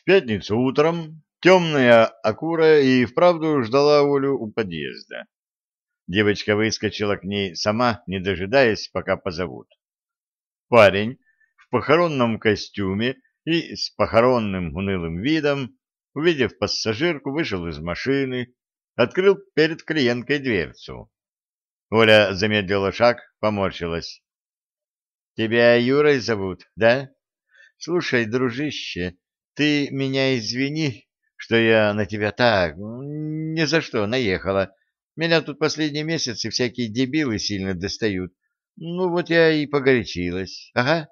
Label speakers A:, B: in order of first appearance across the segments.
A: В пятницу утром темная Акура и вправду ждала Олю у подъезда. Девочка выскочила к ней сама, не дожидаясь, пока позовут. Парень в похоронном костюме и с похоронным унылым видом, увидев пассажирку, вышел из машины, открыл перед клиенткой дверцу. Оля замедлила шаг, поморщилась. — Тебя Юрой зовут, да? Слушай, дружище, ты меня извини, что я на тебя так, ни за что наехала. Меня тут последние месяцы всякие дебилы сильно достают. Ну вот я и погорячилась. Ага.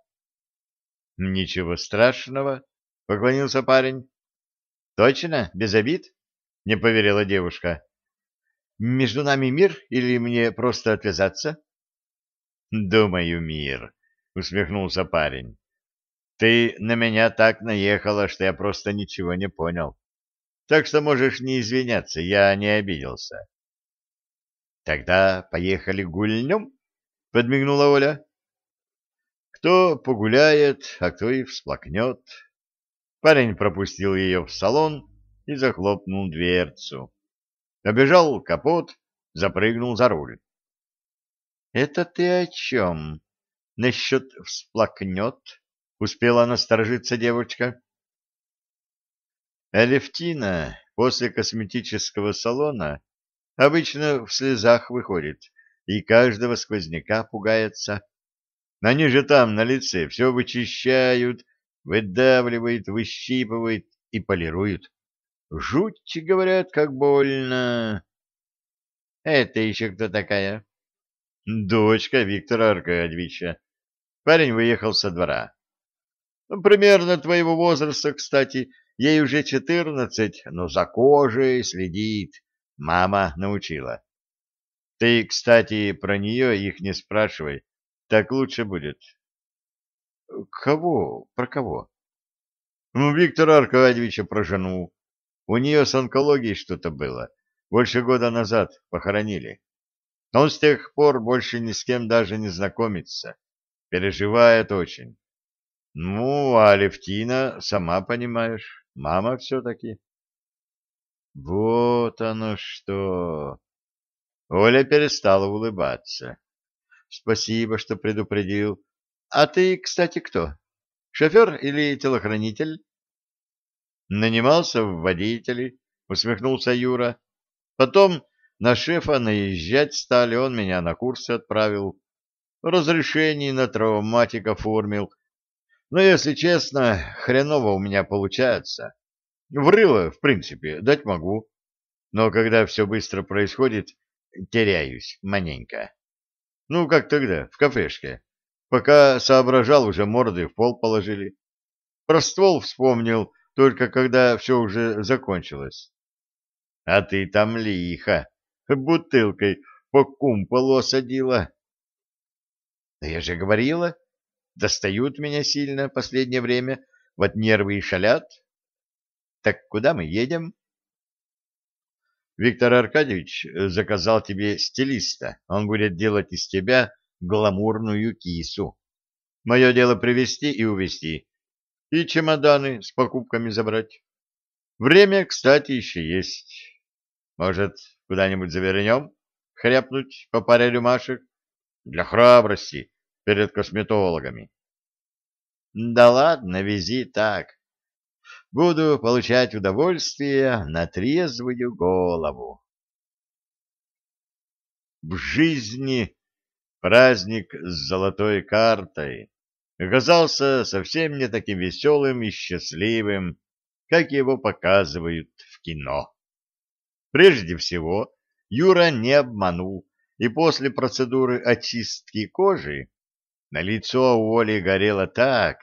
A: Ничего страшного, поклонился парень. Точно, без обид? Не поверила девушка. Между нами мир или мне просто отвязаться? Думаю, мир, усмехнулся парень. Ты на меня так наехала, что я просто ничего не понял. Так что можешь не извиняться, я не обиделся. Тогда поехали гульнем, подмигнула Оля. Кто погуляет, а кто и всплакнет. Парень пропустил ее в салон и захлопнул дверцу. Обежал капот, запрыгнул за руль. — Это ты о чем? Насчет всплакнет? — успела насторожиться девочка. Алевтина после косметического салона обычно в слезах выходит и каждого сквозняка пугается. Они же там на лице все вычищают, выдавливают, выщипывают и полируют. Жуть, говорят, как больно. Это еще кто такая? Дочка Виктора Аркадьевича. Парень выехал со двора. Ну, примерно твоего возраста, кстати, ей уже четырнадцать, но за кожей следит. Мама научила. Ты, кстати, про нее их не спрашивай, так лучше будет. Кого? Про кого? Ну, Виктора Аркадьевича про жену. У нее с онкологией что-то было. Больше года назад похоронили. Он с тех пор больше ни с кем даже не знакомится. Переживает очень. Ну, а Левтина, сама понимаешь, мама все-таки. Вот оно что! Оля перестала улыбаться. Спасибо, что предупредил. А ты, кстати, кто? Шофер или телохранитель? Нанимался в водители, усмехнулся Юра. Потом на шефа наезжать стали, он меня на курсы отправил. Разрешение на травматик оформил но, если честно, хреново у меня получается. Врыло, в принципе, дать могу. Но когда все быстро происходит, теряюсь маненько. Ну, как тогда, в кафешке. Пока соображал, уже морды в пол положили. Про ствол вспомнил, только когда все уже закончилось. А ты там лихо, бутылкой по кумполу осадила. — Да я же говорила, достают меня сильно последнее время, вот нервы и шалят. Так куда мы едем? Виктор Аркадьевич заказал тебе стилиста. Он будет делать из тебя гламурную кису. Мое дело привезти и увезти. И чемоданы с покупками забрать. Время, кстати, еще есть. Может, куда-нибудь завернем? Хряпнуть по паре рюмашек? Для храбрости перед косметологами. Да ладно, вези так. Буду получать удовольствие на трезвую голову. В жизни праздник с золотой картой оказался совсем не таким веселым и счастливым, как его показывают в кино. Прежде всего, Юра не обманул, и после процедуры очистки кожи на лицо у Оли горело так,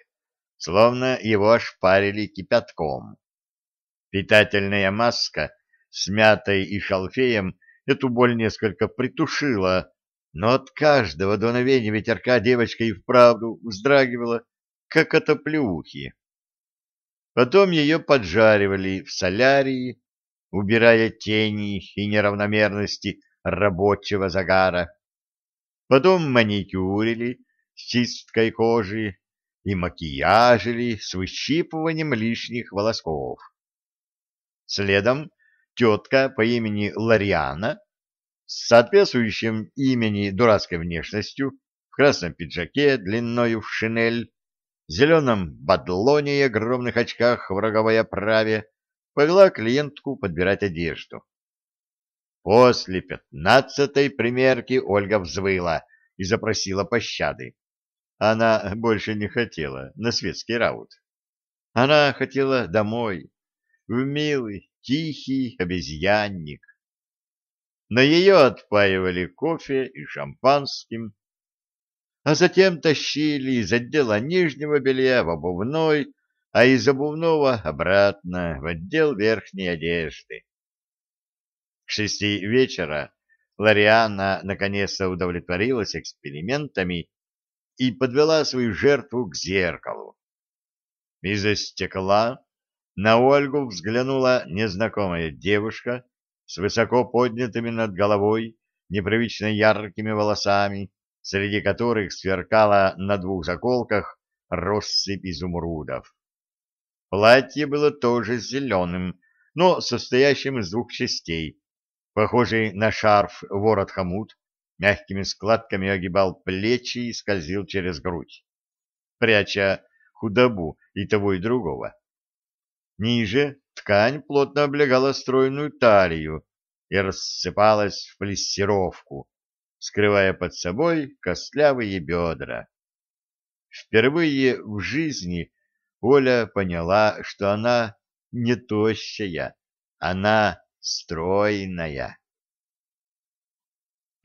A: словно его ошпарили кипятком. Питательная маска с мятой и шалфеем эту боль несколько притушила, но от каждого дуновения ветерка девочка и вправду вздрагивала, как от оплеухи. Потом ее поджаривали в солярии, убирая тени и неравномерности рабочего загара. Потом маникюрили, с чисткой кожи, и макияжили с выщипыванием лишних волосков. Следом тетка по имени Лариана с соответствующим имени дурацкой внешностью в красном пиджаке длиною в шинель, зеленом бадлоне и огромных очках в роговой оправе повела клиентку подбирать одежду. После пятнадцатой примерки Ольга взвыла и запросила пощады. Она больше не хотела на светский раут. Она хотела домой, в милый, тихий обезьянник. Но ее отпаивали кофе и шампанским, а затем тащили из отдела нижнего белья в обувной, а из обувного обратно в отдел верхней одежды. К шести вечера Лариана наконец-то удовлетворилась экспериментами и подвела свою жертву к зеркалу. Из-за стекла на Ольгу взглянула незнакомая девушка с высоко поднятыми над головой непривычно яркими волосами, среди которых сверкала на двух заколках россыпь изумрудов. Платье было тоже зеленым, но состоящим из двух частей, Похожий на шарф ворот-хомут мягкими складками огибал плечи и скользил через грудь, пряча худобу и того и другого. Ниже ткань плотно облегала стройную талию и рассыпалась в плессировку, скрывая под собой костлявые бедра. Впервые в жизни Оля поняла, что она не тощая, она стройная.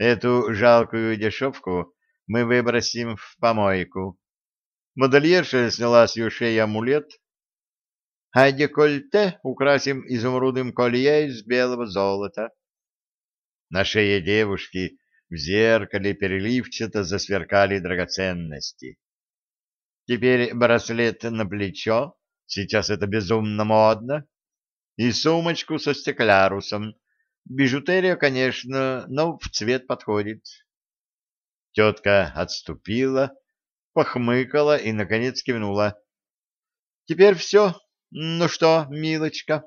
A: Эту жалкую дешевку мы выбросим в помойку. Модельерша сняла с ее шеи амулет, а декольте украсим изумрудным колье из белого золота. На шее девушки в зеркале переливчато засверкали драгоценности. Теперь браслет на плечо, сейчас это безумно модно и сумочку со стеклярусом. Бижутерия, конечно, но в цвет подходит. Тетка отступила, похмыкала и, наконец, кивнула. — Теперь все. Ну что, милочка,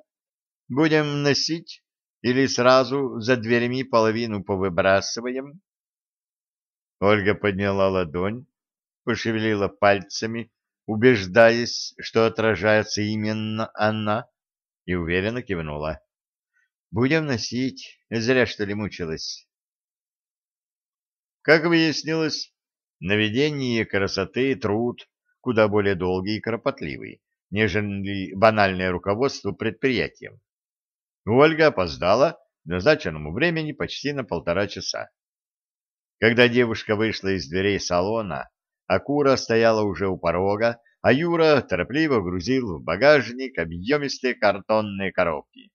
A: будем носить или сразу за дверями половину повыбрасываем? Ольга подняла ладонь, пошевелила пальцами, убеждаясь, что отражается именно она, и уверенно кивнула. «Будем носить. Зря, что ли, мучилась». Как выяснилось, наведение красоты и труд куда более долгий и кропотливый, нежели банальное руководство предприятием. Ольга опоздала к назначенному времени почти на полтора часа. Когда девушка вышла из дверей салона, Акура стояла уже у порога, а Юра торопливо грузил в багажник объемистые картонные коробки.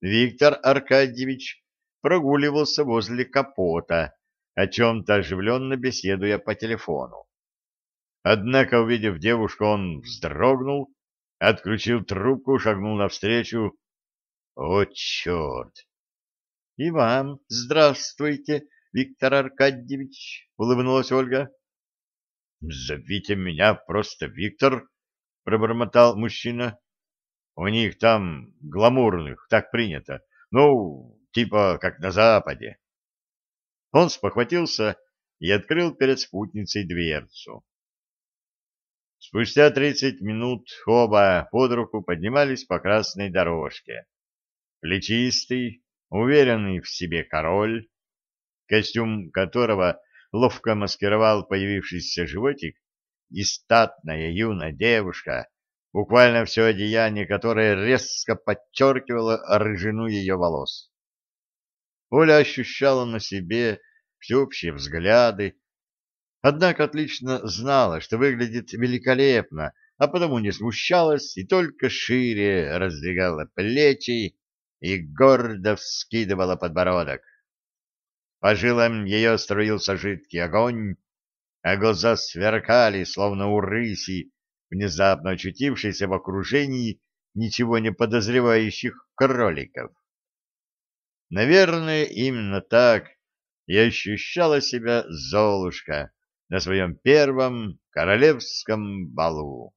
A: Виктор Аркадьевич прогуливался возле капота, о чем-то оживленно беседуя по телефону. Однако, увидев девушку, он вздрогнул, отключил трубку, шагнул навстречу. «О, черт!» «И вам здравствуйте, Виктор Аркадьевич!» — улыбнулась Ольга. Зовите меня просто Виктор, пробормотал мужчина. У них там гламурных, так принято. Ну, типа как на Западе. Он спохватился и открыл перед спутницей дверцу. Спустя тридцать минут оба под руку поднимались по красной дорожке. Плечистый, уверенный в себе король, костюм которого ловко маскировал появившийся животик, и статная юная девушка, буквально все одеяние которое резко подчеркивало рыжину ее волос. Оля ощущала на себе всеобщие взгляды, однако отлично знала, что выглядит великолепно, а потому не смущалась и только шире раздвигала плечи и гордо вскидывала подбородок. По жилам ее струился жидкий огонь, а глаза сверкали, словно у рыси, внезапно очутившейся в окружении ничего не подозревающих кроликов. Наверное, именно так и ощущала себя Золушка на своем первом королевском балу.